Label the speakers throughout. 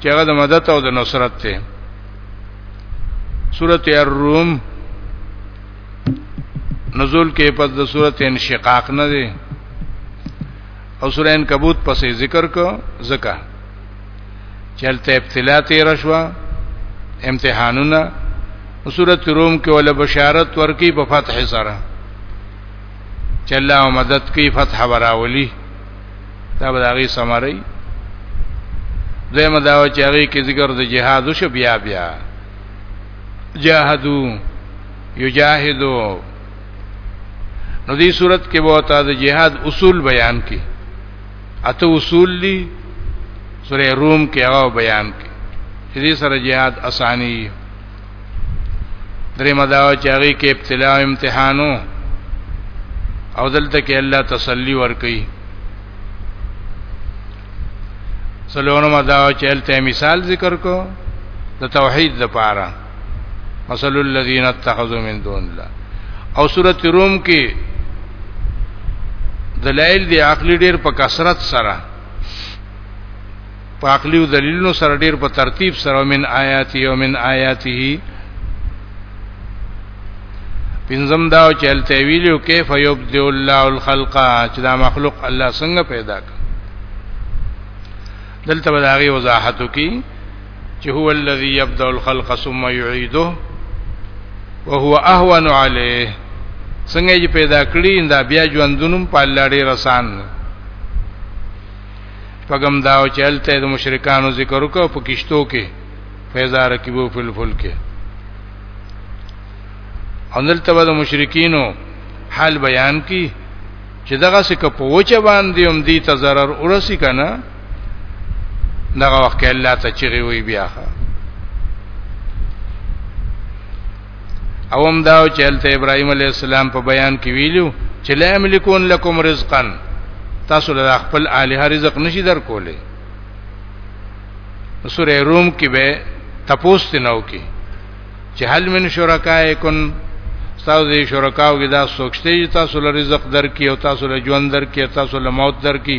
Speaker 1: چې هغه د مدد او د نصرت ته سورته الروم نزول کې پس د سورته انشقاق نه دی او سورې انکبوت پسې ذکر کو زکه چلته ابتلا تیر شو امتحانونه سورۃ روم کې ول بشارت ورکی په فتح سره چلا او مدد کی فتح وراولی دا به هغه سماري زموږ دا چې هغه کې ذکر د جهاد شو بیا بیا جاهدو یجاهدو نو دې صورت کې به تا د جهاد اصول بیان کړي اته اصول دي سورې روم کې هغه بیان کړي چې دې سره جهاد اساني درې مداو چې هغه کې ابتلا او امتحانو او دلته کې الله تسلی ورکړي سلوونو مداو چې الته مثال ذکر کو د توحید لپاره مثل الذين اتخذوا من دون الله او سورۃ روم کې دلایل دی عقلی ډیر په کثرت سره په عقلی او دلیلونو سره ډیر په ترتیب سره من آیات یو من آیاته پنځم دا چې ال تعویل او کیف یبدئ الله الخلق چې دا مخلوق الله څنګه پیدا کړ دلته به دا غي وضاحت وکي چې هو الذی یبدأ الخلق ثم یعیده وهو اهون علیه څنګه چې پیدا کړی دا بیا ژوندونم په الله ډیر آسان دی شپږم دا چې هلته د مشرکانو ذکر وکړو په کشتو کې فیضا رکبو فل فل کې اندلته به د مشرکینو حال بیان کی چې دغه سکه په وچه باندې هم دي ته zarar ورسی کنه دغه وخت الله ته چیغي وی بیا او هم دا چې هلته ابراهيم عليه السلام په بیان کې ویلو چې لا املکون لكم رزقا تاسو له خپل الها رزق نشي درکولې سورې روم کې به تپوس تنو کې چې هل من شرکائکن تاسو دې شرکاو کې دا سوچته چې تاسو له رزق درکې او تاسو له ژوند درکې تاسو له موت درکې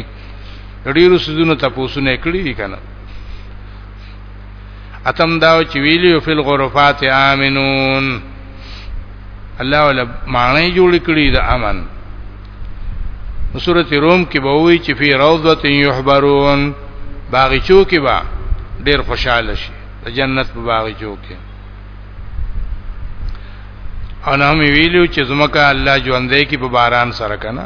Speaker 1: ډیرو سيزونو تپوسونه کړی دي کنه اتم دا چې ویلیو فل غرفات امنون الله ولا معنی جوړ کړی د امن سورته روم کې به وی چې فی روضه یحبرون باغچو کې با ډیر خوشاله شي د جنت په باغچو کې او نه مې ویلو چې زمکه الله ژوندې کې په باران سره کنه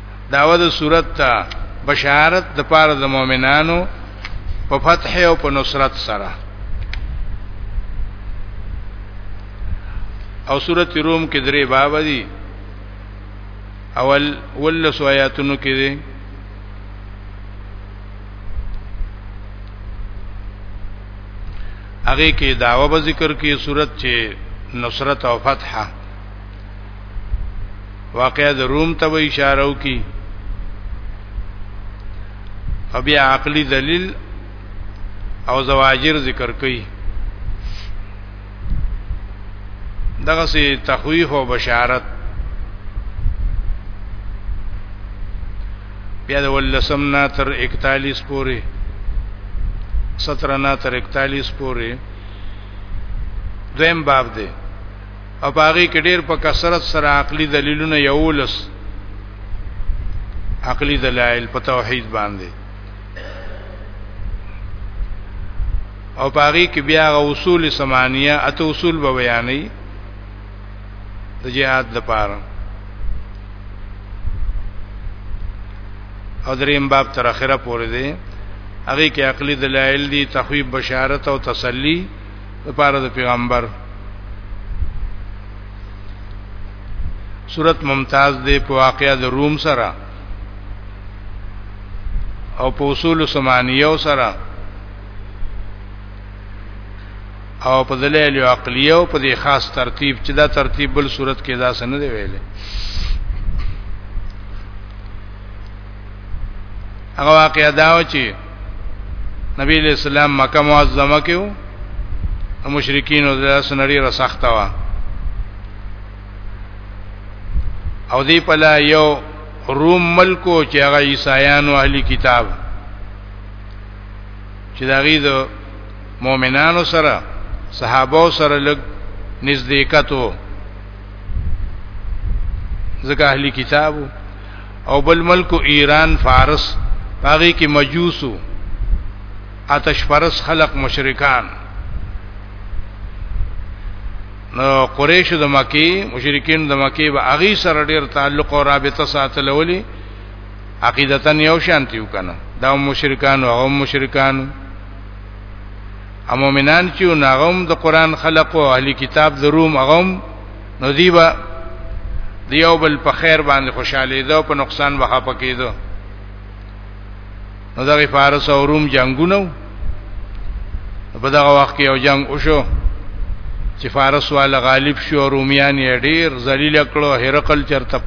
Speaker 1: داوه د صورت ته بشارت د پاره د مؤمنانو په فتح او په نصرت سره او صورت روم کې درې باب دي اول ول سوایاتونو کې دي هغه کې داوه به ذکر کې صورت چې نصرت او فتحه واقعا د روم ته به اشاره وکي او بیا عقلی دلیل او زواجر ذکر کوي دغه سي تخویف او بشارت بیا د ولسم نه تر 41 پورې 17 نه تر 41 پورې دویم باب دی او باغی کې ډېر په کثرت سره عقلي دلیلونه یولس عقلي دلایل په توحید باندې او باغی کې بیا اصول سمانیه اته اصول به بیانې د جهاد لپاره او دریم باب تر اخره پورې دی هغه کې عقلي دلایل دي تخویب بشارت او تسلی د پاره د پیغمبر صورت ممتاز دی په واقعیا د روم سره او په اصول سمانیو سره او په دلیل عقلیه او په دې خاص ترتیب چې دا ترتیب بل صورت کې دا سن دی ویلې هغه واقع دا و چې نبی علیہ السلام مکه معظمه کې وو مشرکین او د سنړي رسخته وا او دی په لا یو روم ملکو چې هغه عیسایانو اهلی کتاب چې دا غي د مؤمنانو سره صحابه سره لګ نزدېکتو ځکه اهلی کتابو او بل ملک ایران فارس هغه کې مجوسو آتش پرس خلق مشرکان نو قریش د مکی مشرکین د مکی به هغه سره ډیر تعلق او رابطه ساتل ولي عقیدتا یو شانتی وکنه دا مشرکان او هم مشرکان امومنان چې ناغم د قران خلق او اهلی کتاب د روم اغم نو دیبا دیو بل په خیر باندې خوشاله دو په نقصان وها پکې دو نو دغه فارس او روم جنگونو په دغه وخت کې یو جنگ وشو چې فارس والا غالب شو رومیان یې ډیر ذلیل کړو هرقل چرته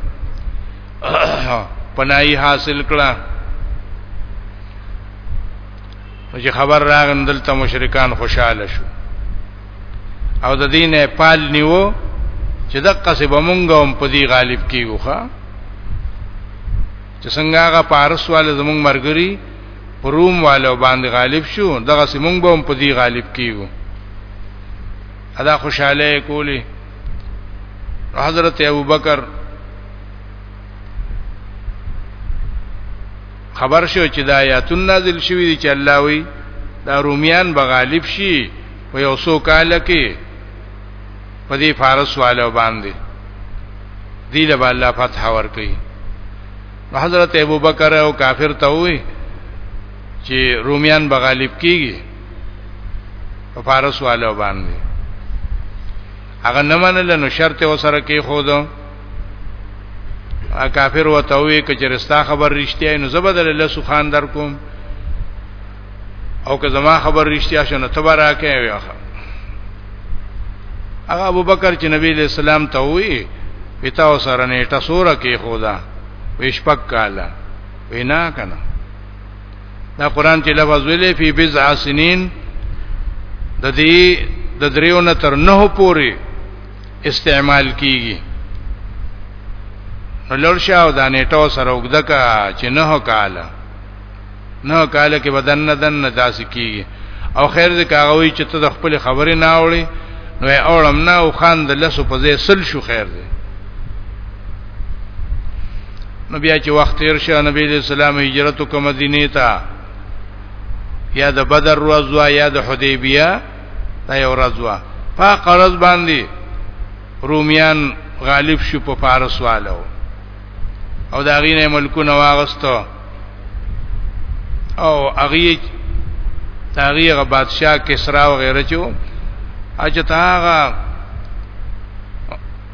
Speaker 1: پناهي حاصل کړه چې خبر راغندل ته مشرکان خوشاله شو او د دین پال نیو چې د قصې بمونګه هم په دې غالب کیږو ښا چې څنګه هغه پارس والے زمونږ مرګري پروم والو باندې غالب شو دغه سیمونګ به هم په دې غالب کیږو ادا خوشاله کولی حضرت ابوبکر خبر شو چې دا آیاتون نازل شوی دي چې الله وی دا رومیان به غالب شي په یو څو کال کې په دې فارس والو باندې دی له الله فتح ور کوي حضرت ابوبکر او کافر ته وي چې رومیان به غالب کیږي په فارس والو باندې هغه نه منل نو شرط وسره کې خود ا کافر وته وي کچرستا خبر رښتیا نو زبدل الله سبحان در کوم او که زما خبر رښتیا شنه تبارا کې وي هغه ابو بکر چې نبی له سلام ته وی پتا او سره نه ټسوره کې خدا وشپک کاله وینا کنه دا قران چې لفظ ویلې فی بضع سنین د دې د دریو نه تر نه پوري استعمال کیږي نو لړشاو دا نیټو سره وګدکا چې نه کاله نو کاله کې بدن نه دن داسې کیږي او خیر دې کاغوي چې ته د خپل خبرې نه اوړي نو اولم نه او خان د لسو په ځای سل شو خیر دې نو بیا چې وخت تیر شو نبی دې سلام هجرت کو مدینه ته یا د بدر روزوا یا د حدیبیه دا یو روزوا په قرض باندې رومیان غالب شو په فارس والو او دا غینه ملکونه واغستو او هغه تاغیغه بادشاہ کسرا او غیره چو اچھا تاغه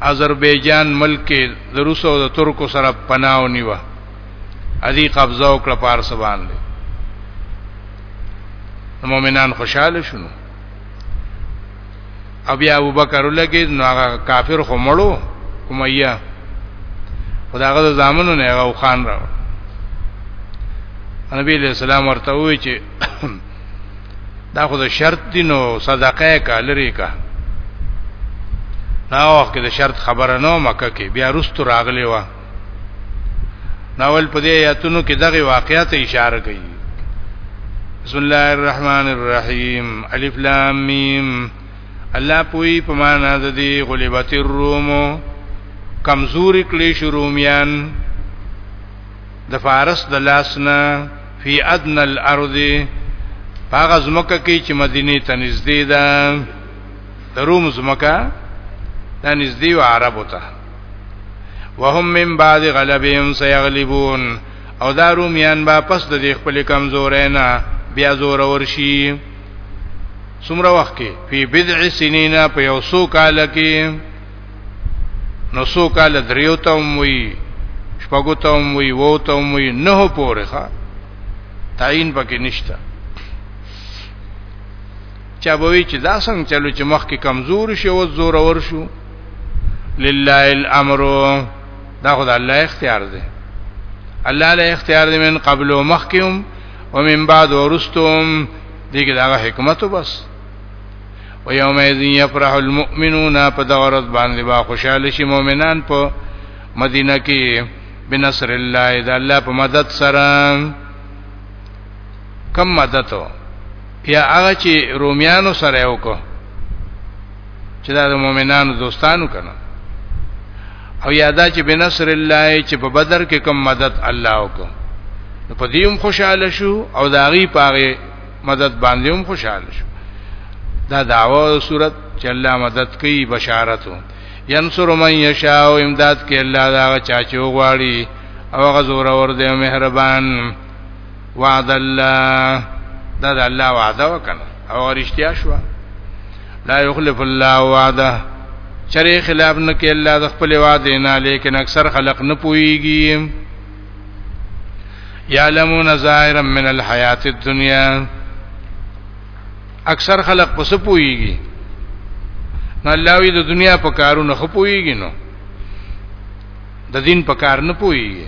Speaker 1: آذربایجان ملک د روس او د ترکو سره پناو نیوه ادي قبضه وکړه پارس باندې مومنان خوشاله شونه او بیا ابو بکر لګي نو هغه کافر خو مړو امیه خداغه د زامنو نه هغه خان راو نبی له سلام ورته وی چې دا خو د شرط دی نو صدقه کا لري کا نا وخت کې د شرط خبره نو مکه کې بیا رست راغلی و ناول په دې آیاتونو کې دغه واقعیت اشاره کوي بسم الله الرحمن الرحیم الف لام میم الله پوی په معنا د دې غلبت الروم کمزوري کلی شرومیان د فارس د لاسنا فی ادن الارض هغه زمکه کې چې مدینه ته نږدې ده روم زمکه ته نږدې عربو ته وهم من بعد غلبهم سيغلبون او دا رومیان با پس د خپل کمزورې نه بیا زور ورشي څومره وخت کې په بدع سنینا په یو سو کال کې نو سو کال دریو ته وي شپږو ته وي وو ته وي نه پورخه تعین پکې نشته چا به وی چې دا څنګه چلو چې مخ کې کمزور شي او زور ور شو لله الامر دا خدای الله اختیار دی الله له اختیار دی من قبل او مخکوم او من بعد ورستم دغه دا حکمت بس و یوم یذین یفرح المؤمنون په دا ورځ باندې با خوشاله شي مؤمنان په مدینه کې بنصر الله دا الله په مدد سره کم مدد یا هغه چې رومیانو سره وکړو چې دا د مؤمنانو دوستانو کنه او یادا چې بنصر الله چې په بدر کې کم مدد الله وکړو نو په دې هم خوشاله شو او دا غي پاره مدد باندې هم خوشاله شو دا دعوا او صورت چې الله مدد کوي بشارتو ينصر من يشاء او امداد کوي الله دا چا چې وغواړي او غزور اور دې مهربان وعد الله دا د الله وعده وکړه او رښتیا شو لا یخلف الله وعده چرې خلاف نه کې الله د خپل وعده نه لیکن اکثر خلق نه پويږي یعلمون ظاهرا من الحیات الدنیا اکثر خلق پس پويږي نو الله وی د دنیا په کارونو خپويږي نو د دین په کار نه پويږي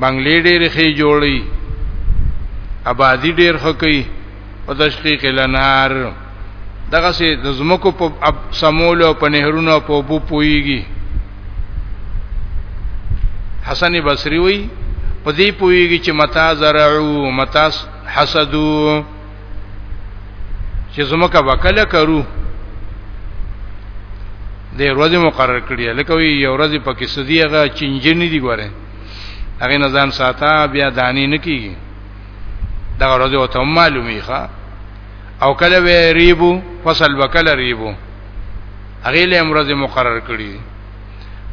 Speaker 1: بنگلې ډېر خې جوړي آبادی ډېر خکې او تشقیق لنار دغه سي د زمکو په سمول او په نهرونو په بو پويږي حسن بصري وي په دې پويږي چې متا زرعو متا حسدو چې زمکه وکله کرو د ورځې مقرر کړی لکه وی یو ورځ پکې سدیغه چنجنې دی ګوره هغه نزان ساته بیا دانی نکیږي دا ورځ او ته معلومی ښا او کله وی ریبو فصل وکله ریبو هغه له امرزه مقرر کړی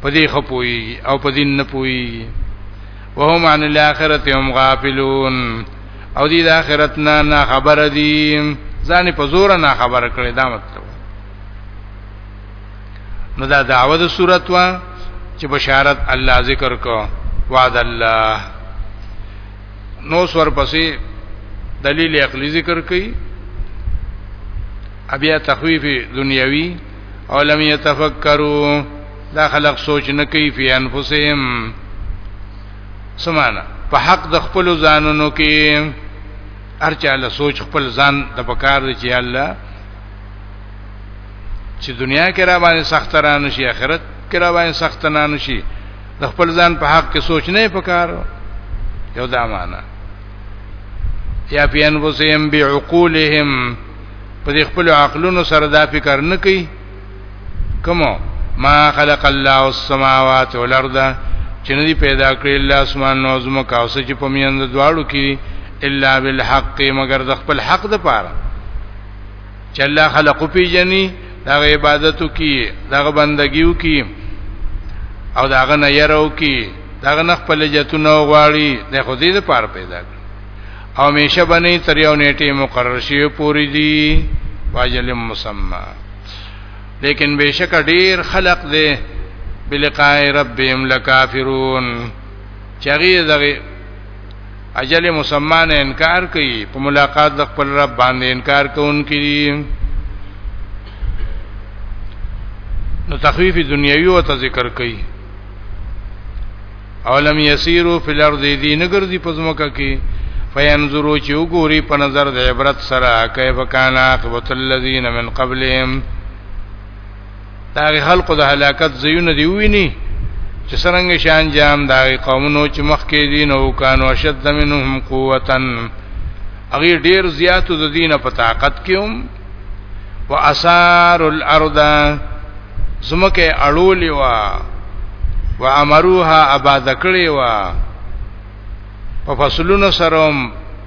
Speaker 1: پدې خپوي او پدې نه پوي وهم عن الاخرته هم غافلون او دې د اخرت نه نه خبر دي ځان په زور نه خبر کړي دا مطلب نو دا دعوه د صورت وا چې بشارت الله ذکر کو وعد الله نو سور پسې دلیل عقلی ذکر کړي ابیا تخویف دنیوی او لم يتفکروا دا خلق سوچ نه کوي فی انفسهم سمانا په حق د خپل ځانونو کې ارچاله سوچ خپل ځان د پکار دی چې الله چې دنیا کې را باندې سخت را نشي آخرت کې را باندې سخت نه نشي د خپل ځان په حق کې سوچ نه پکار یو دا معنا یا فی انفسهم بعقولهم په دې خپل عقلونو سره دا فکر نه کوي کومو ما خلق الله السماوات والارض چې ندي پیدا کړی الله اسمان نو زمو کاوسه چې په میند دواړو کې الا بالحق مگر د خپل حق د پاره چې الله خلق پیژني دا عبادتو کی دا بندګیو کی او دا غنه يرو کی دا غنه خپل جتونه غواړي د خودي د پار پیدا کړ او میشه بنی تر یو نیټه مقرر شي پوری دی واجل مسمى لیکن بشک ډیر خلق دی بلقاء ربهم لکافرون چغی دغه اجل مسما نه انکار کوي په ملاقات د خپل رب باندې انکار کوونکي دي نو تخفیف دنیوي او ته ذکر کوي اولم یسیرو فی الارض دی نګرځي پزموکه کې فینظرو چې وګوري په نظر د عبرت سره کیف کان عاقبت الذین من قبلهم دا خلکو د هلاکت زیونه دی ویني چې څنګه شان جام دا قومونو چې مخکې دي نو کانو شد منهم قوتن هغه ډیر زیاتو د دینه په طاقت کې هم واسار الارض زمکه اړولې وا وعمروها آباد کړې وا په فصلونو سره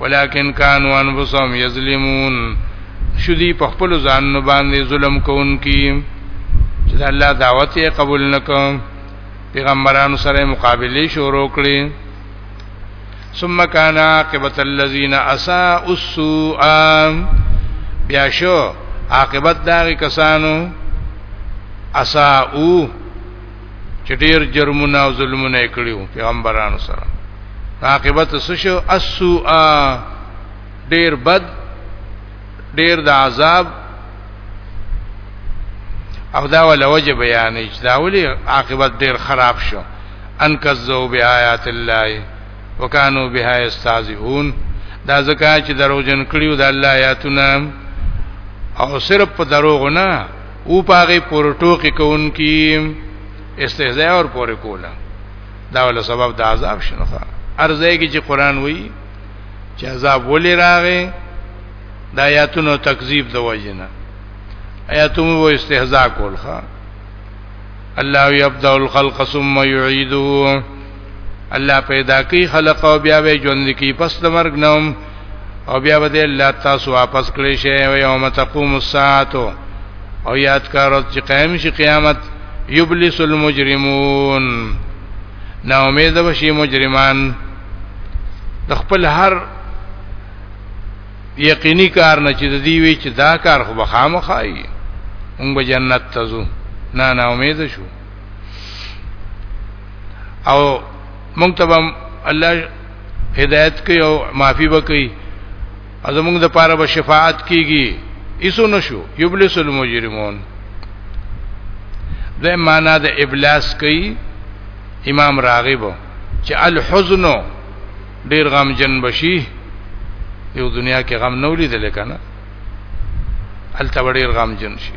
Speaker 1: ولكن كانوا انفسهم يظلمون شدي په خپل ځان باندې ظلم کوونکي چې الله دعوت یې قبول نکوم پیغمبرانو سره مقابله شروع کړې ثم كان عاقبت الذين اساءوا السوء بیا شو عاقبت دا کسانو اساءوا چې ډیر جرمونه او ظلمونه کړیو پیغمبرانو سره عاقبت څه شو السوء ډیر بد ډیر د عذاب او دا ول وجه بیانې چې دا ولي عاقبت ډیر خراب شو ان کذو بیاات الله وکانو بها استاذون دا ځکه چې دروژن کړیو د الله آیاتونه او صرف په دروغ نه او پاغه پور ټوکی کوونکی استهزاء اور پورې کوله دا ول سبب د عذاب شنو ارزه کی چې قران وایي چې عذاب ولې راغې د آیاتونو تکذیب د وجنه آیاتونو و استهزاء کول ښا الله یبدا الخلق ثم یعیده الله پیدا کوي خلق او بیا به ژوند کوي پس د مرګ نوم او بیا به الله تاسو واپس کړی شي او یوم تقوم الساعه او یاد کارو چې قائم شي قیامت یبلس المجرمون نا امید بشي مجرمان د خپل هر یقیني کار نه چې د دی وی چې دا کار خو بخامه خای موږ به جنت ته ځو نه نا امید شو او مونږ ته الله هدایت کوي او معافي وکړي او زمونږ د پاره به شفاعت کیږي ایسو نشو یبلس المجرمون د معنا د ابلاس کوي امام راغب چې الحزن ډیر غم جن بشي یو دنیا کې غم نه ولیدل کنه الته ډیر غم جن شي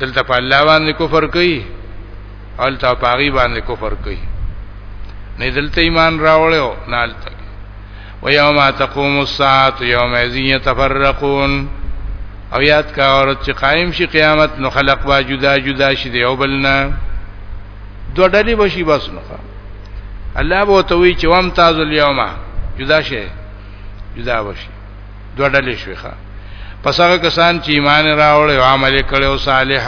Speaker 1: دلته په الله باندې کفر کوي الته په هغه باندې کفر کوي نه دلته ایمان راوړیو نه الته ويوم تقوم الساعه يوم يتفرقون او یاد کا اورت چې قائم شي قیامت نو خلق با جدا جدا شي دی او بلنا دوه ډلې بشي بس نو الله به توي چې وام تاسو اليوم جدا شي جدا بشي دوه ډلې شوي ښه پس هغه کسان چې ایمان راوړ او عمل کړي او صالح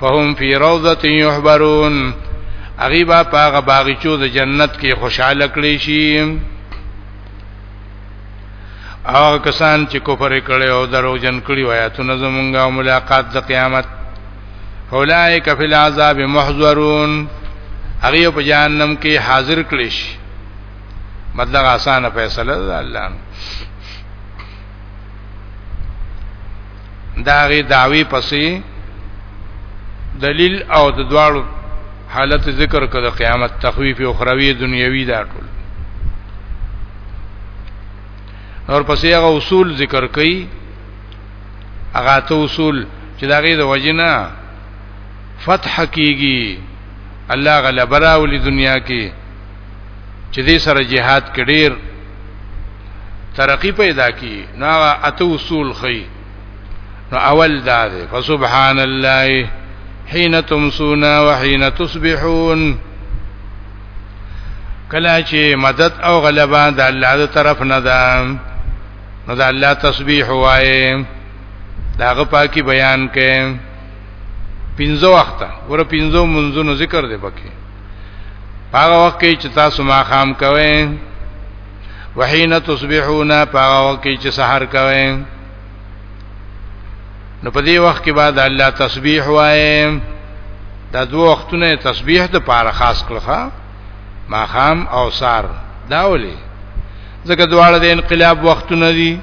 Speaker 1: فهم فی روضه یحبرون هغه با پاغه باغچو د جنت کې خوشاله کړي شي او کسان چې کفر کړي او درو جن کړي وایاتونه زمونږه او ملاقات د قیامت اولائک فی العذاب محضرون هغه په جهنم کې حاضر کړي شي مطلب اسانه فیصله ده الله دا غي داوی پسې دلیل او د دواړو حالت ذکر کړه د قیامت تخویف او خروی دنیوي دا ټول اور پسې هغه اصول ذکر کړي هغه ته اصول چې دا غي د وجنه فتح کیږي الله غلبرا ولې دنیا کې چې دې سره جهاد کې ډېر ترقی پیدا کی نو هغه اته اصول خي نو اول دا ده فسبحان الله حين تمسون وحين تصبحون کله چې مدد او غلبه د الله تر طرف نه ده نو د الله تسبیح وایي داغه پاکي بیان کړي پنځه وخت ور پنځه منځونو ذکر دی پکې هغه وخت کې چې تاسو ما خام کوئ وحين تصبحون هغه وخت کې چې سحر کوئ نو په دې وخت کې بعد الله تسبيح وایي دا دوه وختونه تسبيح ته پاره خاص کړخه ما خام او سار دا ولي ځکه دواړه د انقلاب وختونه دي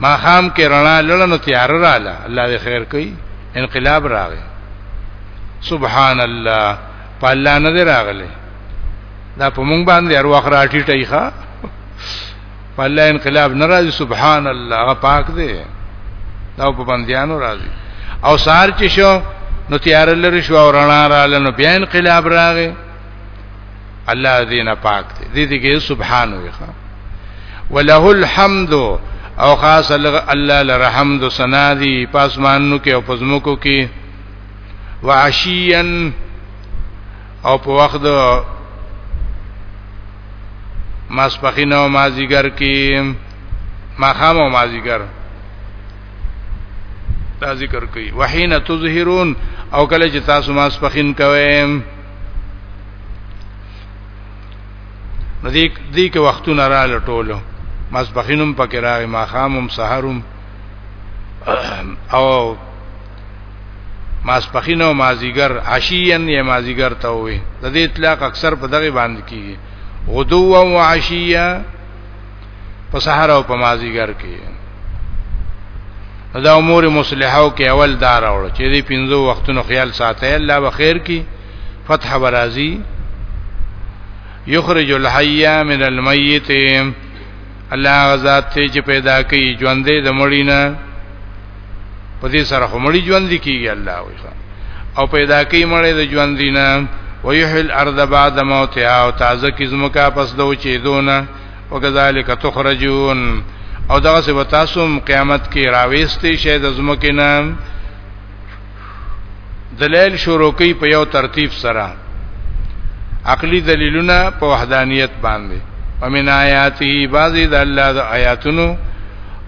Speaker 1: ما خام کې رڼا لړنو تیار رااله الله دې خیر کوي انقلاب راغی سبحان الله په الله نه دی راغلی دا په مونږ باندې هر وخت راټیټای ښا په الله انقلاب ناراضي سبحان الله هغه پاک دی دا په بندیانو راضي او سار چې شو نو تیار لري شو او رڼا رااله نو بیا انقلاب راغی الله دې نه پاک دې دې کې سبحان وي وله الحمد او خاص الله لرحمد سنا دي پاسمانو کې او پزموکو کې وعشيا او په وخت د ماسپخین او مازیګر کې ماخام او مازیګر دا ذکر کوي وحین تظهرون او کله چې تاسو ماسپخین کوئ نو دې دې کې وختونه را لټولو مسبخینم پکې راغی ما خامم سحرم او ماسپخین او مازیګر عشیان یا مازیګر ته وي د دې اطلاق اکثر په دغه باندې کیږي غدو او عشیه په سحر او په مازیګر کې دا امور مصلحو کې اول دار اور چې دې پنځو وختونو خیال ساته الله بخیر کی فتح برازي یخرج الحی من المیت الله غزاد ته چې پیدا کوي ژوندې د مړینا په دې سره همړي ژوند کیږي الله وي او پیدا کوي مړې د ژوند دینه ويحل الارض بعد موتها او تازه کی زمکا پس دو چیدونه وکذالک تخرجون او دغه سبا تاسو قیامت کې راويستي شي د زمکه نام دلیل شروع کوي په یو ترتیب سره عقلی دلیلونه په وحدانیت باندې ومن آیاته بعضی د الله د آیاتونو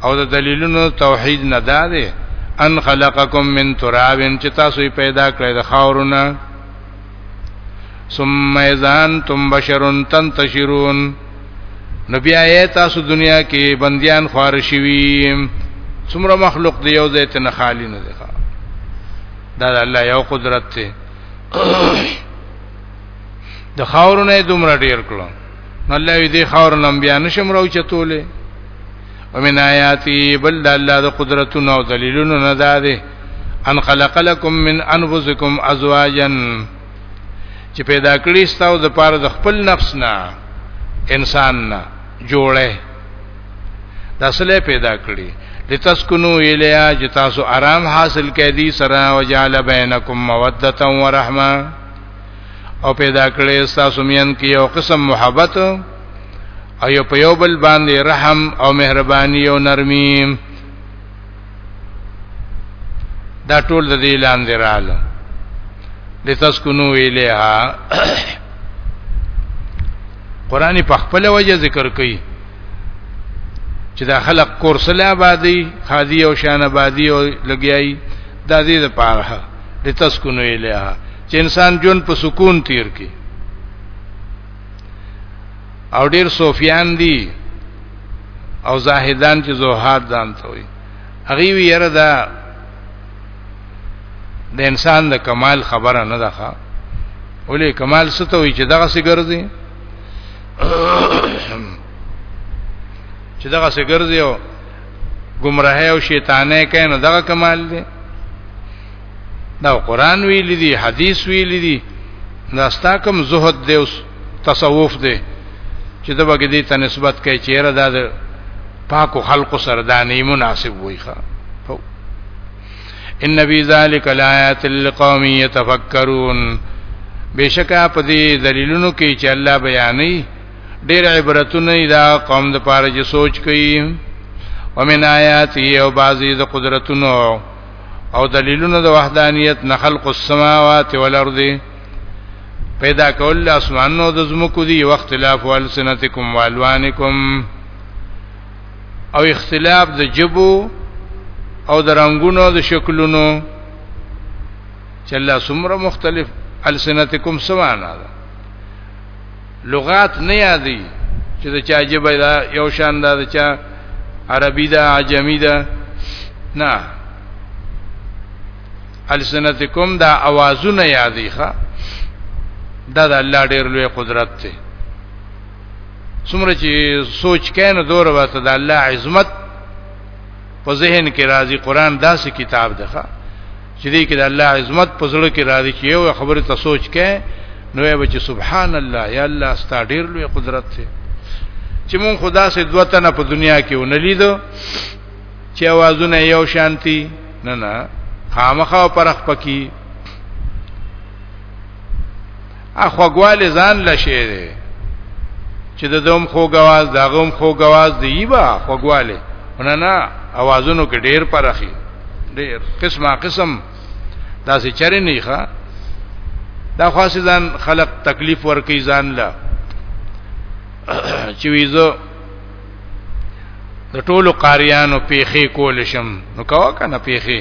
Speaker 1: او د دلیلونو توحید نه داده ان خلقکم من تراب چې تاسو پیدا کړی د خاورونه ثم اذا انتم بشر تنتشرون نبی آیات تاسو دنیا کې بندیان خوار شوي څومره مخلوق دی یو ځای ته نه خالی نه دی دا د الله یو قدرت دی د خاورونه دومره ډیر کړو الله دې خاور لمبیا نشم راو چتولې ومن آیاتی بل الله د قدرتونو او دلیلونو نه ده ان خلق لكم من انفسكم ازواجا چې پیدا کړی ستاسو د پاره د خپل نفس نه انسان نه جوړه د اصله پیدا کړی لتسكنوا الیا چې تاسو آرام حاصل کړئ دي سره وجعل بینکم موده و رحمه او پیدا کړی تاسو مین کې یو قسم محبت او یو په یو بل باندې رحم او مهرباني او نرمي دا ټول د دې لاندې رااله لتسكنو الیها قران په خپل وجه ذکر کوي چې دا خلق کورسله آبادی خادی او شان آبادی او لګیای د دې لپاره لتسكنو الیها چې انسان جون په سکون تیر کی او ډیر صوفیان دي او زاهدان چې زوهاد ځان ته وي هغه وی یره دا د انسان د کمال خبره نه ده ولې کمال ستو وي چې دغه سي ګرځي چې دغه سي ګرځي او گمراهه او شیطانه کین دغه کمال دی دا قران ویل دي حدیث ویل دي دا ستا کوم زهد دی اوس تصوف دی چې دا بګې دې ته نسبت کوي چې را دا پاکو خلقو سره دا نه مناسب وي ښا ان فی ذلک لآیات لقوم یتفکرون بشکا په دې دلیلونو کې چې الله بیانې ډېر عبرتونه دا قوم د پاره چې سوچ کوي ومن آیاتی او بعضی د قدرتونو او دلیلونه د وحدانیت نه خلق السماوات والارض پیدا کول اسمانونو د زمکو دی وخت اختلاف والسنتکم والوانکم او اختلاف د جبو او د رنگونو د شکلونو چې الله سمره مختلف السنتکم سمانا ده لغات نه یادي چې د چا جبه دا یو شان دا د چا عربي دا عجمي دا نه السنتکم دا اوازونه یادي ښا دا د الله ډېر لوی قدرت دی څومره چې سوچ کین دور وته د الله عظمت په ذهن کې راځي قران داسې کتاب دی چې دې کې د الله عظمت په زړه کې راځي چې یو خبره ته سوچ کې نو یې بچ سبحان الله یا الله ستا ډیر لوی قدرت دی چې مون خدا سي دوه تنه په دنیا کې ونلیدو چې आवाजونه یو شانتي نه نه خامخا پرخ پکی اخوګواله ځان لشه دی چې د دوم خوګواز داغوم خوګواز دی با خوګواله نه نه اوازونو کې ډیر پرخي ډیر قسمه قسم دا سي چرې نه ښه دا خاصه ځان خلق تکلیف ورکي ځان لا چې ویزو د ټولو قاریانو پیخي کول شم نو کاوه کنه پیخي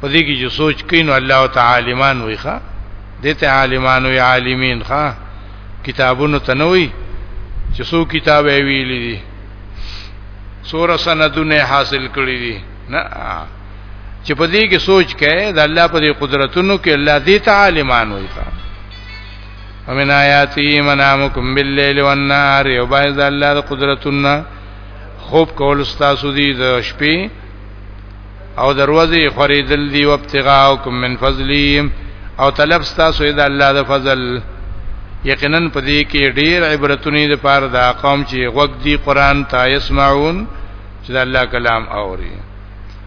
Speaker 1: په دې کې چې سوچ کین الله تعالی عالمان وي ښا دته عالمان وي عالمین ښا کتابونو تنوي چې سو کتاب ویلي دي سور سندونه حاصل کړی دي نه چې په دې کې سوچ کړي د الله په دې قدرتونو کې الله دې تعالیمان وي ښا ومن آیاتی منامکم باللیل والنهار یو باید الله د قدرتونه خوب کول استاسو دي د شپې او دروازې خریدل دی وابتغاءکم من فضلی او طلب تاسو د الله د فضل یقینا په دې کې ډېر عبرتونه د پاره دا قوم چې غوږ دی قران ته یسمعون چې د الله کلام اوري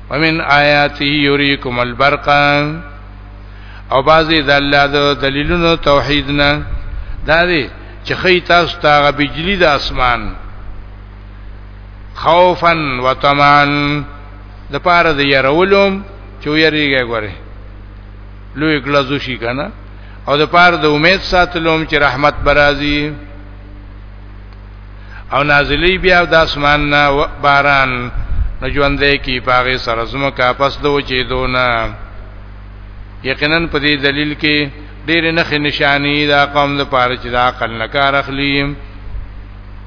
Speaker 1: ومن آیاته یریکم البرق او بعضی د الله د دلیلونو توحید نه دا دی چې خی تاسو ته بجلی د اسمان خوفا وطمعا د پاره د يرولوم چې ويریږي ګوره لوی ګلزو شي کنه او د پاره د امید ساتلوم چې رحمت برازي او نازلی بیا د اسمان نه باران نو ژوندې کی پاغه سره زمو کا پس دو چې دونه یقینا په دې دلیل کې ډېر نخ نشانی دا قوم د پاره چې دا عقل نه کار اخلي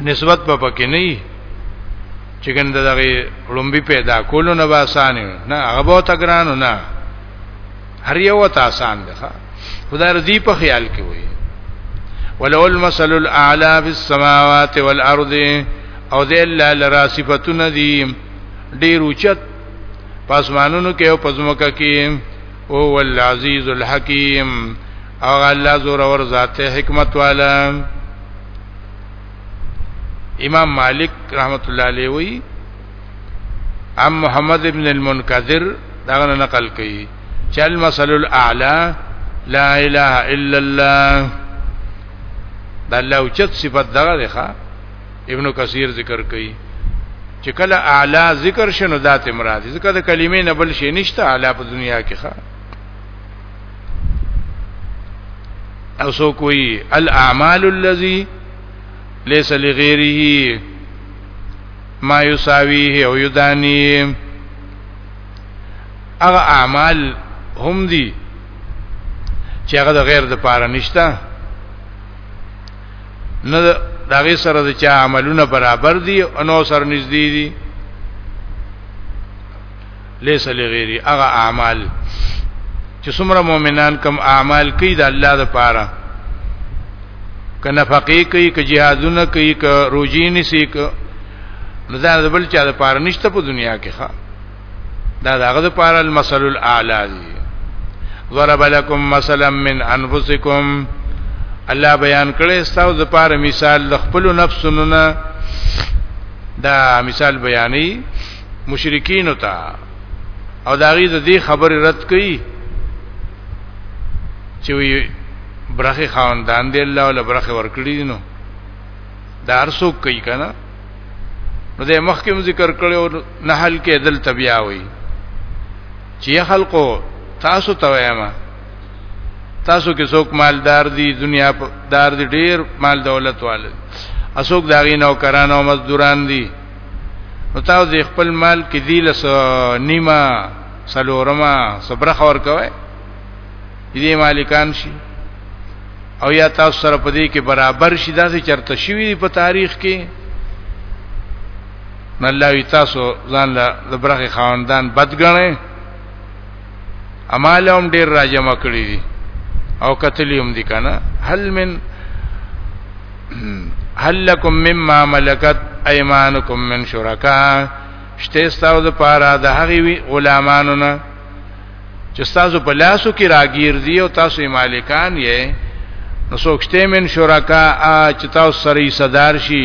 Speaker 1: نسبت په پکې نه چې ګنده دغه لومبي پیدا کولو نه باسانه نه هغه به تګرانو نه هر یو ته آسان ده خدای رضی په خیال کې وي ولو المثل الاعلى في السماوات والارض او ذل الله لرا صفاتونه دي ډیر اوچت پاسمانونو کې او پزموکه کې او العزیز الحکیم او الله زور اور ذات حکمت والا امام مالک رحمت الله علیه وی ام محمد ابن المنکذر دا نقل کړي چل مثل الاعلى لا اله الا الله دا الله اوچت صفت دغه ده ابن کثیر ذکر کړي چې کله اعلی ذکر شنو ذات مراد ذکر د کلمې نه بل شي نشته اعلی په دنیا کې ښه او سو کوئی الاعمال الذي ليس لغيره ما يساويه او يدانيه هغه اعمال هم دي چې هغه د غیر د پاره نشتا نه دا غي سره د چا عملونه برابر دي او نو سر نږدې دي ليس لغيري هغه اعمال چې څومره مؤمنان کم اعمال کوي د الله لپاره که نفقې کوي که جهادونه کوي که روزي نسی که نو دا د بل چا لپاره نشته په دنیا کې ښا دا دغه لپاره المثل الاعلى دی ضرب لكم مثلا من انفسكم الله بیان کړي ستاسو لپاره مثال د خپل نفسونو نه دا مثال بیانې مشرکین ته او دا غي د دې خبرې رد کړي چې وي برخه خاندان دی الله ولا برخه ورکړي نو دا ارسو کوي کنه نو د مخکم ذکر کړي او نحل کې دل تبیا وي چې خلکو تاسو ته وایم تاسو کې څوک مالدار دي دنیا دار دي ډیر مال دولت والے اسوک داغي نوکران او مزدوران دي نو تاسو د خپل مال کې دی لس نیمه سلورما صبر خور کوي دې مالکان شي او یا تاسو سره پدې کې برابر شي دا چې چرته شوی په تاریخ کې الله وی تاسو ځان له برخه خواندان بدګنئ امالهم ډیر راجمع کړی دي او قتلیوم دي کنه هل من هل لكم مما ملكت ايمانكم من شركاء شته تاسو د پاره د هغه غلامانو نه چې تاسو په لاسو کې راګیر دي او تاسو مالکان یې نو څوک شته من شرکا چې تاسو سره صدر شي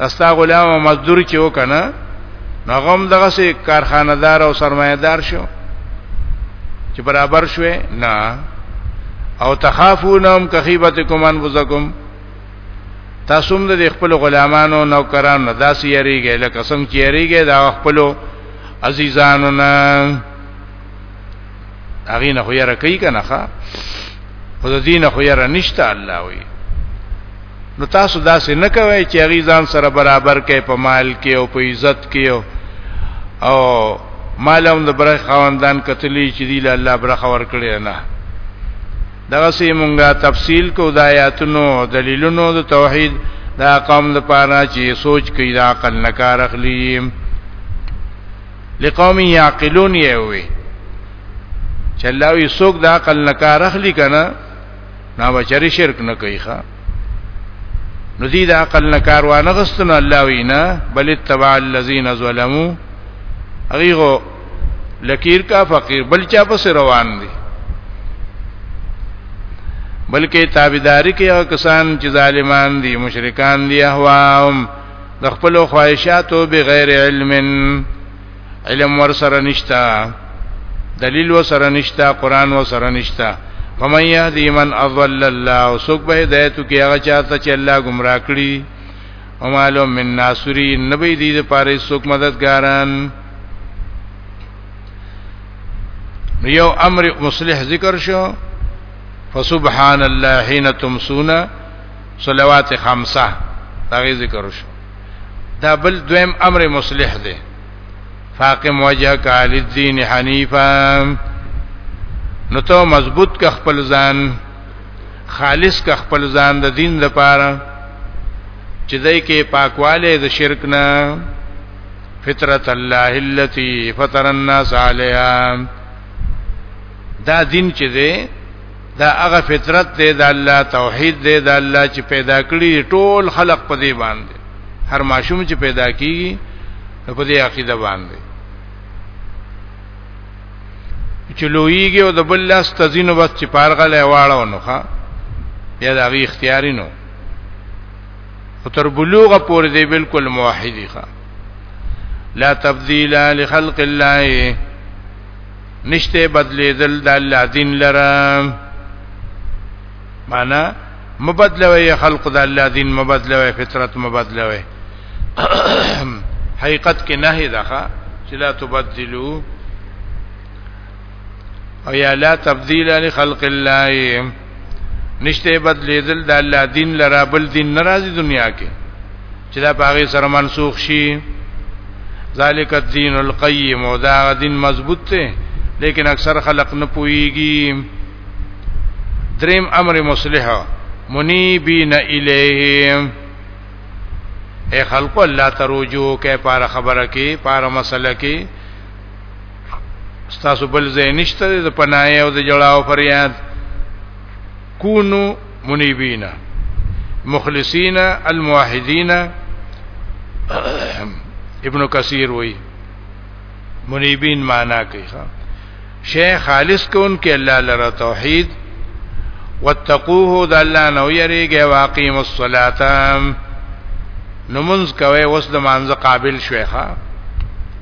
Speaker 1: استا غلام او مزدور چې وکنه نغم دغه سي کارخانه دار او سرمایدار شو چې برابر شوه نه او تخافونهم کخیبتکم انفسکم تاسو هم د خپل غلامانو نوکرانو داسې یریږئ لکه څنګه چې یریږئ دا خپل عزیزانو نه هغه نه خو یې رکی کنه ښا خو د دین خو یې نشته الله وی نو تاسو دا څه نه کوي چې هغه ځان سره برابر کې په مال کې او په عزت کې او مال هم د برخ خواندان کتلی چې دی له الله برخ ور کړی نه دغه سي مونږه تفصیل کو د آیاتونو دلیلونو د توحید دا قوم د پاره چې سوچ کوي د عقل نه کار اخلي لقوم یعقلون یوي چې الله وي څوک د عقل نه کار اخلي کنه نا بچری شرک نه کوي ښا نو دې د عقل نه کار وانه غستنه الله وینا بل اتبع الذين ظلموا هغه لکیر کا فقیر بل چا پس روان دي بلکې تابعداري کوي کسان چې ظالمان دي مشرکان دي اهواهم د خپل خواهشاتو بغیر علم علم ور سره نشتا دلیل ور سره نشتا قران ور سره نشتا فمن يهدي من اضل الله سوق به هدایت کی هغه چاته چې الله گمراه کړي او معلوم من ناصری نبی دې لپاره سوق مددګاران یو امر مصلح ذکر شو فسبحان الله حين تمسون صلوات خمسه دغه ذکر شو دا بل دویم امر مصلح دی فاقم وجهک علی الدین حنیفا نو ته مضبوط ک خپل ځان خالص ک خپل ځان د دین لپاره چې دای کې پاکواله د شرک نه فطرت الله التي فطر الناس عليها دا دین چې دی دا هغه فطرت دی د الله توحید دی د الله چې پیدا کړی ټول خلق په دې باندې هر ماشوم چې پیدا کیږي په دې عقیده باندې چې لویږي او د بل لاس تزینو بس چې پارغه لای واړو نو ښا یا د هغه اختیاري نو او تر بلوغه پورې دی بالکل موحدی ښا لا تبديل لخلق الله نشته بدلیدل د الله دین لره معنا مبدلوي خلق د الله دین مبدلوي فطرت مبدلوي حقیقت کې نه ده چې لا تبدلو او یا لا تبديل لخلق الله نشته بدلیدل د الله دین لرا بل دین ناراضی دنیا کې چې دا پاغه سره منسوخ شي ذالک الدین القیم او دا دین مضبوط دی لیکن اکثر خلق نه پويږي دریم امر مصلح منیبین الیه اے خلق الله تروجو کې پار خبره کې پار مسله کې ستاسو بل ځای نشته د پناه او د جړا او فریاد کونو منیبین مخلصین الموحدین ابن کثیر وی منیبین معنا کوي شیخ خالص کون کې الله لره توحید واتقوه د الله نو یریږي واقیم الصلاه نمونز کوي وس د مانزه قابل شوي ښا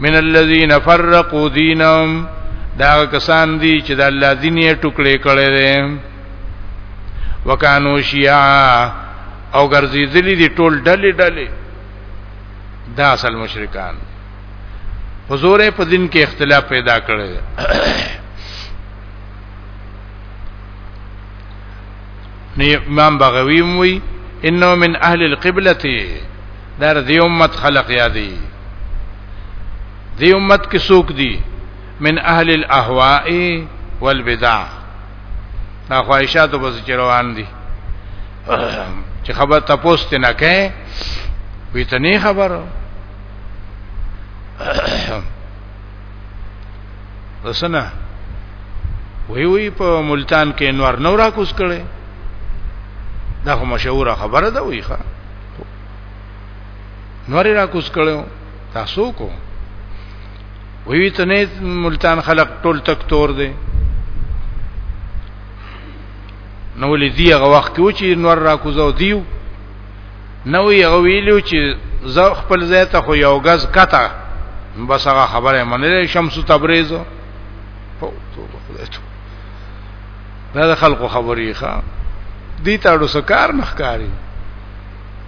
Speaker 1: من الذين فرقوا دينهم دا کسان دي چې د الله دین یې ټوکړې کړي دي وکانو شیعا او ګرځېدلې دي ټول ډلې ډلې دا اصل مشرکان حضور په دین کې اختلاف پیدا کړي امام بغوی وی انه من اهل القبلة در دی امت خلق یادی دی امت کې څوک دي من اهل الاهواء والبدع دا خواهشات په څیر روان دي چې خبر تاسو ته نه کوي وی ته نه خبر وسنه وی وی په ملتان کې انوار نورا کوس کړي دا خو مشهوره خبره ده وی ښا نور را کوس کړو تاسو کو وی ته نه ملتان خلق ټول تک تور دي نو ولې دی هغه وخت کې و چې نور را کوزو دیو نو یې ویلو چې زه خپل ځای ته خو یو غز کته بس هغه خبره منلې شمس تبریزو دا د خلکو خبرې ښه دي تاړو سکار مخکاری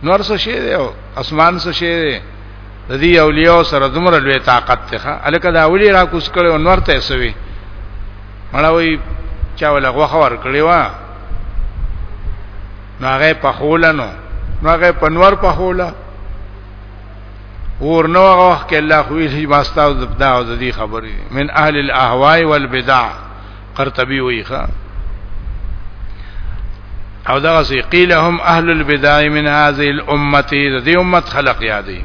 Speaker 1: نور څه شي دی اسمان څه شي دی د دې اولیاء سره دومره لوی طاقت ته الکه دا اولی را کوس کړو نور ته سوي مړوي چا ولا غوخه ور کړی و نو هغه په خولنو نو هغه په نور په خوله ور نو هغه وخت کې الله خو یې واسطه د بدا او د دې خبرې من اهل الاهواء والبدع قرطبي وی ښا او دا سي قيل هم اهل البدع من هذه الامه دې امت خلق یادې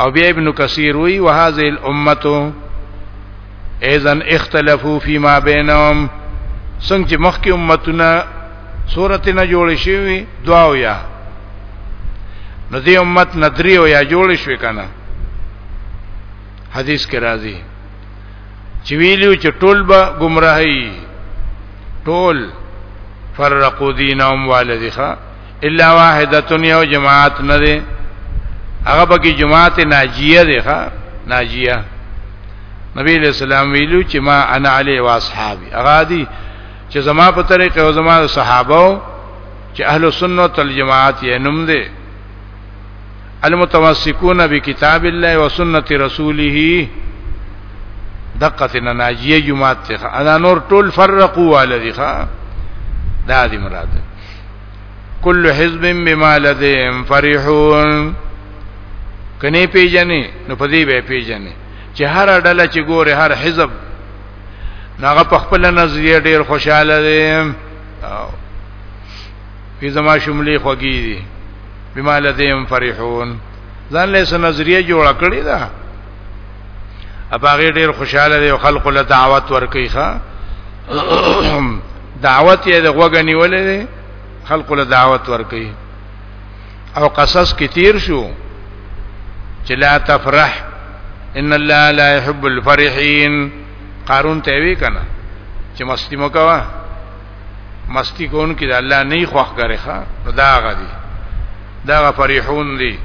Speaker 1: او بیا ابن کثیر وی وهذه الامه اذا اختلافو فيما بينهم څنګه چې مخکې امتونه صورت نه جوړ شي دعا ویا نو دې امت ندری او یا جوړ شي کنه حدیث کې راځي چې ویلو چې ټول به گمراهي ټول فرقو دینهم والدخه الا واحده یو جماعت نه ده هغه به کې جماعت ناجیه ده ښا ناجیه نبی علیہ السلام ویلو چې ما انا علی و اصحابي هغه دي چې زما په طریقې او زما صحابه چې اهل سنت والجماعت یې نوم ده المتمسکون بکتاب الله وسنت رسوله دقت نه ناجیه جماعت ته انا نور ټول فرقوا والذي خا دا دې مراد کل حزب بما لديهم فرحون کني پیجنې نو پدی به پیجنې چې هر ډله چې ګوره هر حزب ناغه په خپل نظریه ډیر خوشاله دي وی زما شملې خوږی دي بما لدیم فرحون ځان له سن نظریه جوړ کړی دا اپاغه ډیر خوشاله دی خلق له دعوت ورکی ښا دعوت یې د غوګنی ولې خلق له دعوت ورکی او قصص کې تیر شو چې لا تفرح ان الله لا يحب الفرحين قارون ته وی کنه چې مستی مو کوا مستی کون کې د الله نه خوخ غره ښا دا غدي دا فرحون دي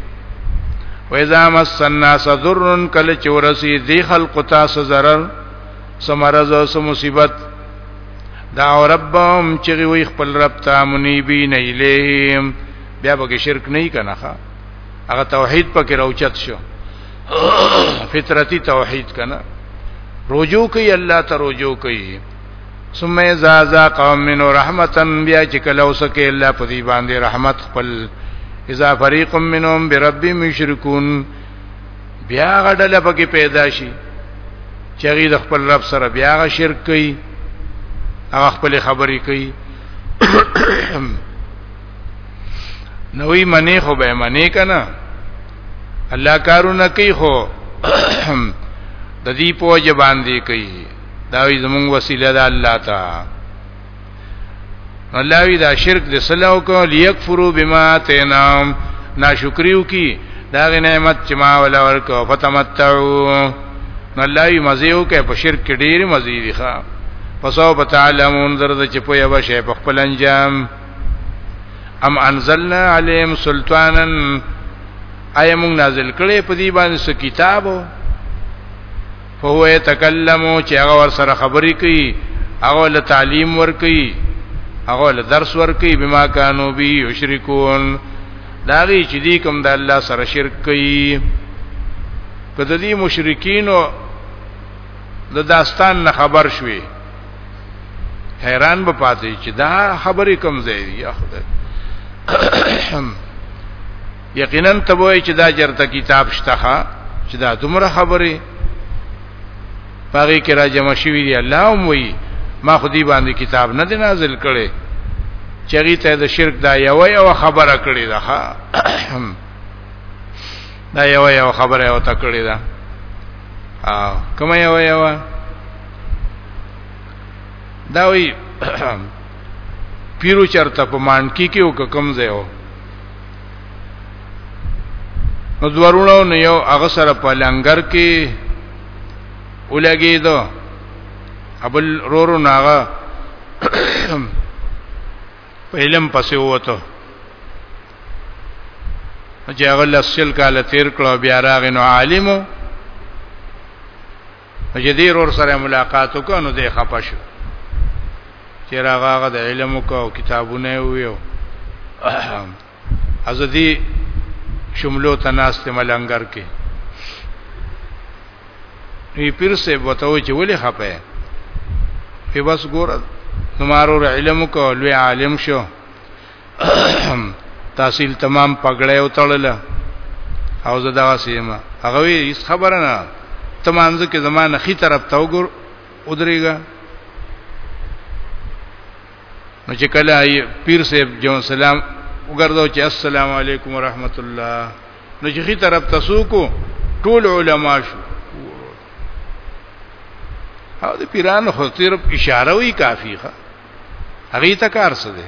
Speaker 1: و اذا مس الناس ضر کل چورسی دی خلق تاس zarar سمرز او سم مصیبت دا ربهم چې وي خپل رب ته منيبين اليهم بیا به شرک نه کنا ښا هغه توحید پکې راوچت شو فطرتي توحید کنا رجوع کوي الله ته رجوع کوي ثم اذا ذاقهم من رحمتا بیا چې کله وسکه الله په دې باندې رحمت خپل اذا فريق منهم برب مشركون بیا غډل پکې پیدا شي چې غي د خپل رب سره بیا غ شرک کوي هغه خپل خبرې کوي نوې منی خو به منی کنه الله کارونه کوي خو د دې پوجا باندې کوي دا وی زمونږ وسیله ده الله ته الله وی دا شرک د سلو کو لیکفرو بما تینام ناشکریو کی دا نعمت چې ما ولا ورکو فتمتعو الله وی مزیو کې په شرک کې ډیر مزی دي ښا پسو بتعلمون درد چې په یو شی په خپل انجام ام انزلنا علیم سلطانن ایا موږ نازل کړي په دې باندې کتابو فهو يتكلم چې هغه ور سره خبرې کوي هغه له تعلیم ور کوي هغه له درس ور کوي بما كانوا به یشرکون داغي چې دې کوم د الله سره شرک کوي کله دې مشرکین او د داستان نه خبر شوي حیران به پاتې چې دا خبرې کوم ځای دی یقینا ته وای چې دا جرته کتاب شته چې دا دومره خبره پاره کې را جمع شوی دی الله هم وی ما خو دې باندې کتاب نه دی نازل کړي چری ته د شرک دا یو یو خبره کړی ده دا یو یو خبره او تکړی ده او کوم یو یو دا وی پیرو چرته په مانکی کې او کوم ځای نو دورونو نو یو هغه سره په لنګر کې ولګي دو ابل رورو ناغه په علم پسې وته چې هغه لسل کال تیر کړو بیا راغی نو عالمو چې دې ور سره ملاقات وکړو نو دې خپه شو چې راغه د علم او کتابونه ویو ازدي شملو تناست ملنګر کې وی پیر سے بتاو چې ولې خپه په بس ګور نمارو علم کو لوی عالم شو تحصیل تمام پګړې او تړل او زدا وسیمه هغه وی هیڅ خبره نه تمانځ کې زمانه خي طرف ته وګور ودرېګا نو چې کله پیر صاحب جون سلام وګرځاو چې السلام علیکم ورحمت الله نو چې خي طرف ته سوکو ټول علما شو او د پیرانو خو صرف اشاره وی کافی ښه هغه ته کار څه دی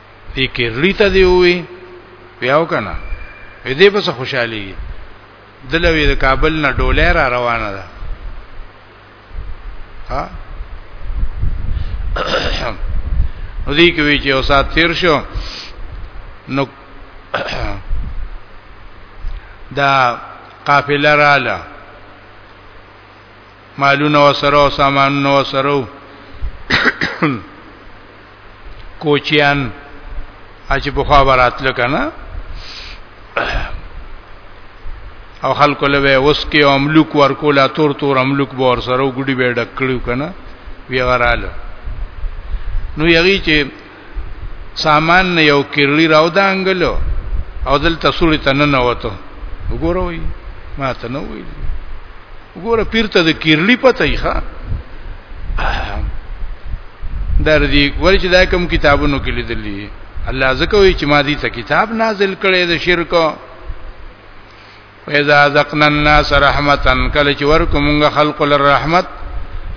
Speaker 1: دې کېرلی ته دی وی بیاو کنه دې په څه خوشحالي دلوي د کابل نه ډولې را روانه ده ها نو دې کوي چې او سات تیر شو نو دا قافله رااله مالونه وسره او سامانونه وسره کوچیان اچ په خوا براتل کنه او خلکو له اوس کې املوک ورکولا تور تور املوک به ور سره وګړي به ډکړو کنه وی غراله نو یغی چې سامان نه یو کړلی راو دا انګلو او دلته سوري ته نه نوته وګوره وای ما ته نه وای وګوره پیرته د کړلی پته یې ښا در دې ورې چې دا کوم کتابونو کې لیدلې الله زکه وی چې ما دې ته کتاب نازل کړي د شرک واذا ذقنا الناس رحمتا کله چې ورکو مونږه خلق لر رحمت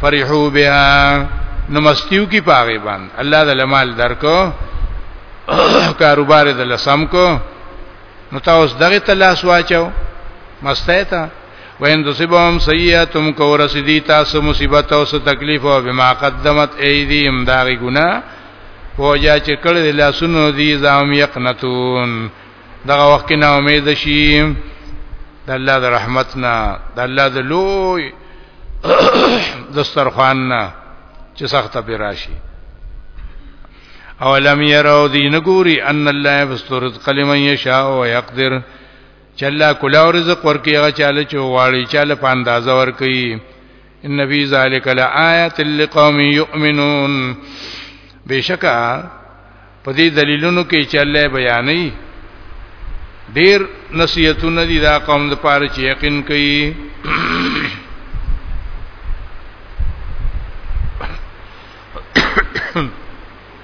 Speaker 1: فرحو بها نو مستیو کی پاغه باندې الله د مال درکو کاروبار د لسم کو نو تاسو دغه تلاش واچو مسته تا وین تصبهم سیئاتم کو رسدی تاسو مصیبت او تکلیف او بما قدمت ایدیم داغی گناہ وجا چې کړه لاسونو دی زام یقنتون دغه وخت کې نا امید شي د الله د رحمت نه د الله د لوی دسترخوان نه چې سخته به راشي او لم يروا دین ګوري ان الله بسترز قلم یشاء و یقدر چلا کلا رزق ورکی هغه چاله چې واړی چاله په اندازه ورکی ان فی ذلک لآیات لقوم یؤمنون بشکا په دې دلیلونو کې چې الله بیانې ډیر نصیحتونه دي دا قوم د پاره چې یقین کوي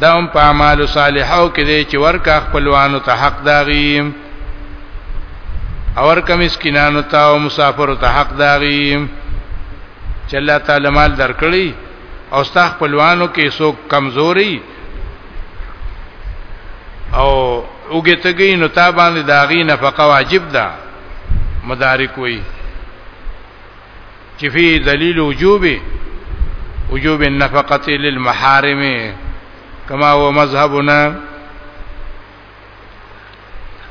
Speaker 1: دا هم په اعمال صالحو کې دی چې ورکا خپلوانو ته حق داغي اور کم مسکینانو ته او مسافرو ته حق داغي چې الله تعالی مال درکړي او ستا خپلوانو کې څوک کمزوري او وګتګي نو تا باندې داغي نفقه واجب ده مدارک وي چې فی دلیل وجوب وجوب النفقه للمحارم کما هو مذهبنا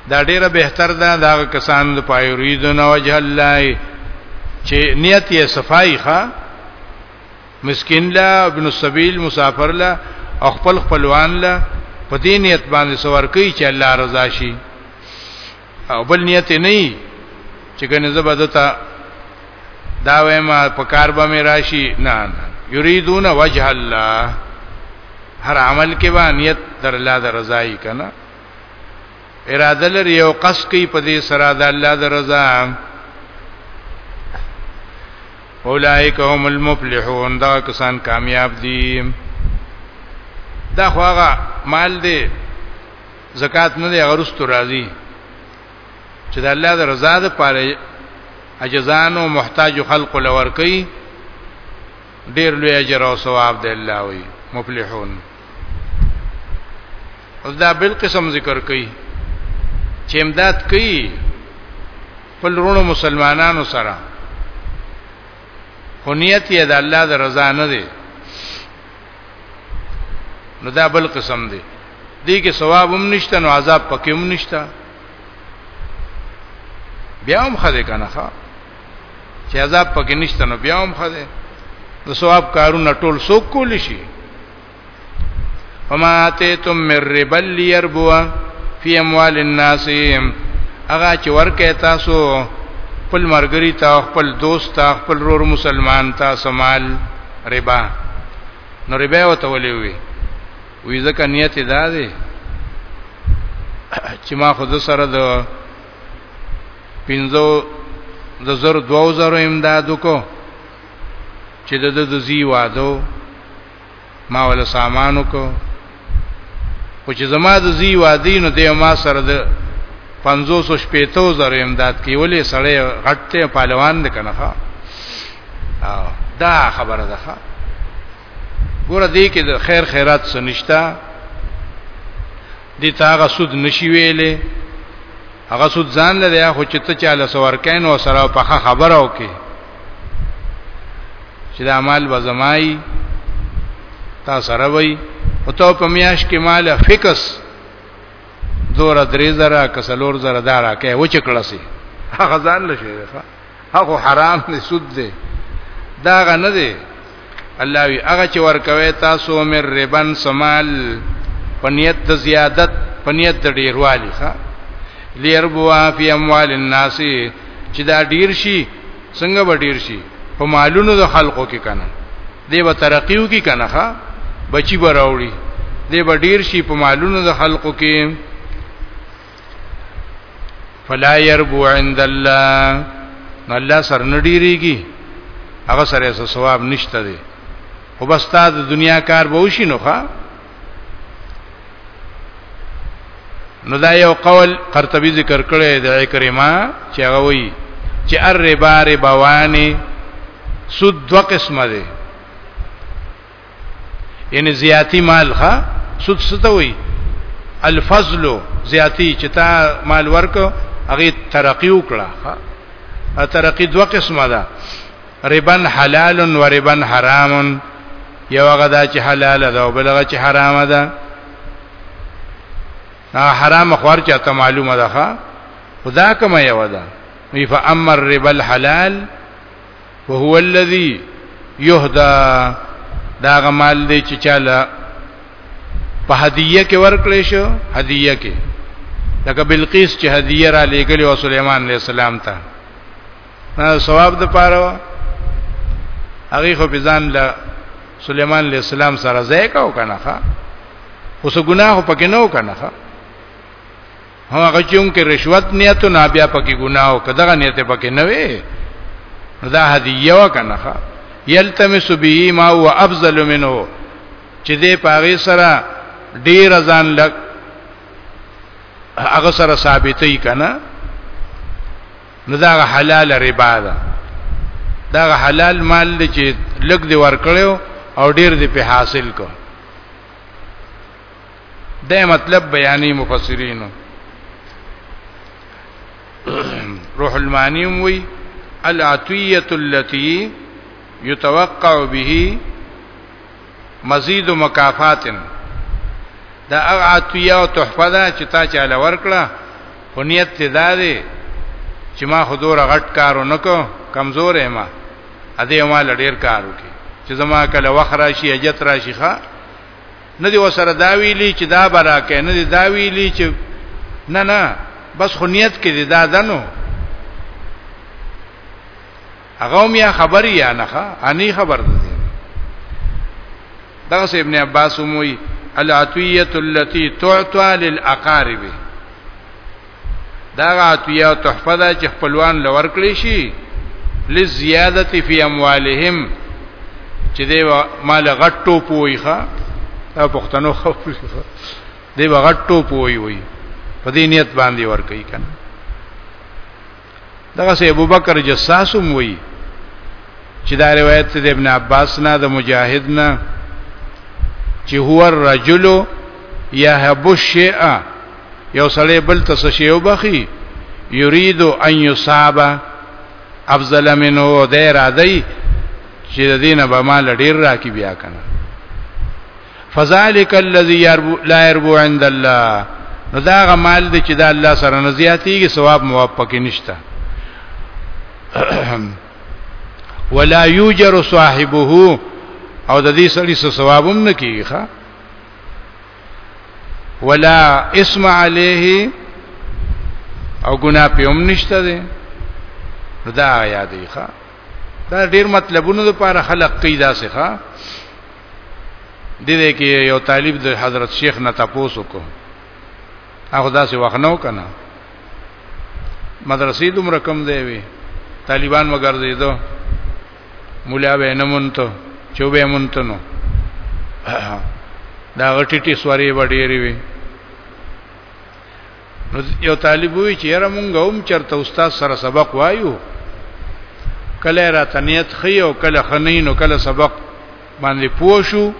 Speaker 1: دا ډیره بهتر ده دا کسان د پایرید نو وجه الله چې نیت یې صفائی ښا مسکین لا ابن السبیل مسافر لا او خپل خپلوان لا په دې نیت باندې سور کوي چې الله رضا شي او بل نیت نه وي چې کنه زبدتا دا وایم په کار به مې راشي نه نه یریدون وجه الله هر عمل کې با نیت در الله د رضای کنه اراده لري یو قص کوي په دې سره د الله د رضا اولائک هم المفلحون دا کسان کامیاب دي دا خو هغه مال دی زکات نه دی غرست راضی چې د الله د رضا د پاره اجزان او محتاج خلق لور کوي ډیر لوی اجر او ثواب دی الله وی مفلحون او دا بل قسم ذکر کوي چې امداد کوي خپل رونو مسلمانانو سره خو نیت یې د الله د رضا نه دی نو دا بل قسم دی دې کې ثواب هم نشته نو عذاب پکې هم نشته بیا هم خده کنه ښا چې عذاب پکې نشته نو بیا هم خده د ثواب کارونه ټول څوک کول شي وما اتیتم من ربا ليربوا فی اموال الناس هغه چې ورکه تاسو خپل مرګری تا خپل دوست تا خپل رور مسلمان تا سمال ربا نو ربا وته ولې وي وی ځکه نیت دا دی چې ما خود سره د پینځو د زر دوو زر امدادو کو چې د د زی وادو ما ول سامانو کو خو چې زما د زی وادي نو دی ما سره د 500 شپېتو زره امداد کې ولې سړی غټه پهلوان دی کنه ها دا خبره ده ګوره دې کې د خیر خیرات سنشتہ دې تاغه سود نشي ویلې هغه سود ځان لري خو چې ته چاله سوار کین او سره په خبره وکي چې دا مال بزمای تا سره وای او ته په میاش کې مال فکس دور درې زره کسلور زره دارا کې و چې کړه سي هغه ځان لشي هغه حرام نه سود دی دا غنه دی الله وی هغه چې ورکوي تاسو مر ربن سمال پنیت د زیادت پنیت د ډیروالی ښا لیربوا فی اموال الناس چې دا ډیر شي څنګه به ډیر شي په مالونو د خلقو کې کنه دی به ترقیو کې کنه ښا بچی به راوړي دی به ډیر شي په مالونو د خلقو کې فلا يربو عند الله نو الله سر نډيريږي هغه سره څه ثواب نشته دی او بس تا د دنیا کار به وشي نو ښا نو دا یو قول قرطبي ذکر کړی د اکرما چې هغه وایي چې الربا ربوانی سود دو قسمه دی یعنی زیاتی مال ښا سود ستوي الفضل زیاتی چې تا مال ورکو هغه ترقی وکړه ها ترقی دوه قسمه ده ربن حلال و ربن حرام یو هغه دا چې حلال ده او بل هغه چې حرام ده حرام خور چې ته معلومه ده ها خدا کما یو ده وی فامر ربا الحلال وهو الذي يهدا دا غمال دی چې چاله په هدیه کې ورکړې شو هدیه کې لکه بلقیس چې هدیه را لېګلې او سليمان عليه السلام ته نه ثواب د پاره هغه خو بزان له سليمان عليه السلام سره ځای کاو کنه ښا اوس ګناه پکې نه وکنه ښا هغه چون کې رشوت نیت نه بیا پکې ګناه او کداغه نیت پکې نه وي دا هدیه وکنه یلتمس به ما هو افضل منه چې دې پاغي سره ډیر ځان لګ هغه سره ثابتې کنا نو دا حلال ربا ده دا حلال مال دی چې لګ دی ور کړو او ډیر دی په حاصل کو د مطلب بیانې مفسرینو روح المانی وی العطیه التي يتوقع به مزید مکافات دا هغه عطیه او تحفه ده چې تا چاله ورکړه خو نیت ته دادې چې ما حضور غټ کارو نکو کمزورې ما ا دې ما لډیر کارو کې چې زما کله وخت راشي اجت راشي ښا نه دی وسره دا ویلی چې دا برا کې نه دی دا ویلی چې نه نه بس خو نیت کې دی دا دنو هغه میا خبر یا نه انی خبر ده دغه سه ابن عباس موي العطيه التي تعطى للاقارب دا عطیه او تحفه ده چې خپلوان لور کړی شي لزیادت فی اموالهم چې دی مال غټو پوي ښا او پښتنو خو دی غټو پوي وي په دې نیت باندې ور کوي کنه دغه سه ابو بکر جساس هم وی چې دا روایت د ابن عباس نه د مجاهد نه چې هو الرجل يهب الشيء یو سړی بل ته څه شی وبخي یرید ان یصاب افضل منه د را دی چې د دینه به مال ډیر راکی بیا کنه فذلک الذی لا يربو عند الله نو دا غ مال دی چې دا الله سره نه زیاتیږي ثواب موافق نشته ولا یوجر صاحبه او د دې سړي څه ثواب هم نه کیږي ښا ولا اسم علیه او ګنا په هم نشته دی دا یادې ښا دا ډیر مطلبونو لپاره خلق کیدا څخه د دې کې یو طالب د حضرت شیخ نه تاسو کو هغه داسې وخت نو کنه مدرسې دوم رقم دی وی طالبان مګر دی دو مولا به نه مونته چوبه مونته نو دا غټی ټی سواری وړي وی نو یو طالب وی چې یاره مونږ هم چرته استاد سره سبق وایو کله را تنیت خي او کله خنین او کله سبق باندې پوښو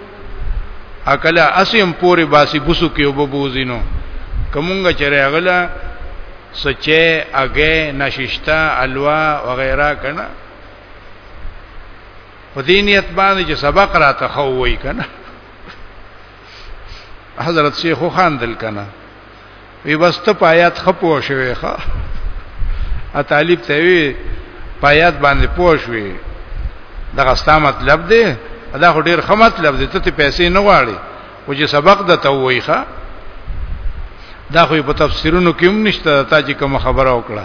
Speaker 1: اکل اسیم پوری باسی بوسو کې وبوزینو کومګه چرې اغلا سچې اگې نششتا الوا وغیرہ کنا په دینیت باندې چې سبق را تخوي کنا حضرت شیخ خان دل کنا وی بس ته پایات خپو شوی ښا ا طالب ته وی پایات باندې پوه شوی دغه ستا مطلب دی دا خو ډیر ښه مطلب دی ته ته پیسې نه غواړي او چې سبق د ته وای ښا دا خو په تفسیرونو کې هم نشته تا چې کوم خبره وکړه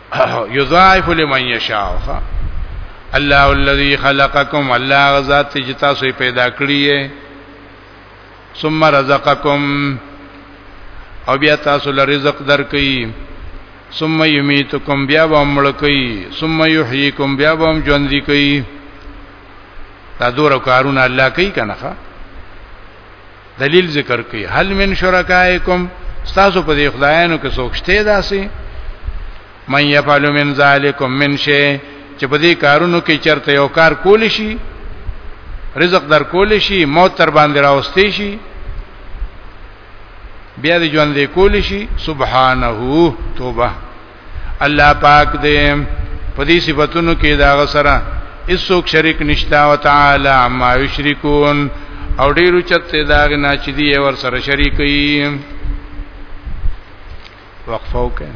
Speaker 1: یضاعف لمن یشاء الله الذي خلقكم الله ذات چې تاسو پیدا کړی ثم رزقکم او بیا تاسو له رزق درکې ثم یمیتکم بیا به مړکې ثم یحییکم بیا به ژوند دی کوي دا دوه کارونه الله کوي کنه دلیل ذکر کوي هل من شرکائکم تاسو په دې خدایانو کې څوک شته داسي من يفعل من ذالکم من شي چې په دې کارونو کې چرته یو کار کول شي رزق در کول شي موت تر باندې راوستي شي بیا دې ژوند دې کول شي سبحانه توبه الله پاک دې په دې صفاتونو کې دا غسرہ هیڅوک شریک نشتا او تعالی ما یشرکون او ډیرو چته دا غنا چې دی ور سره شریکي وقفو کین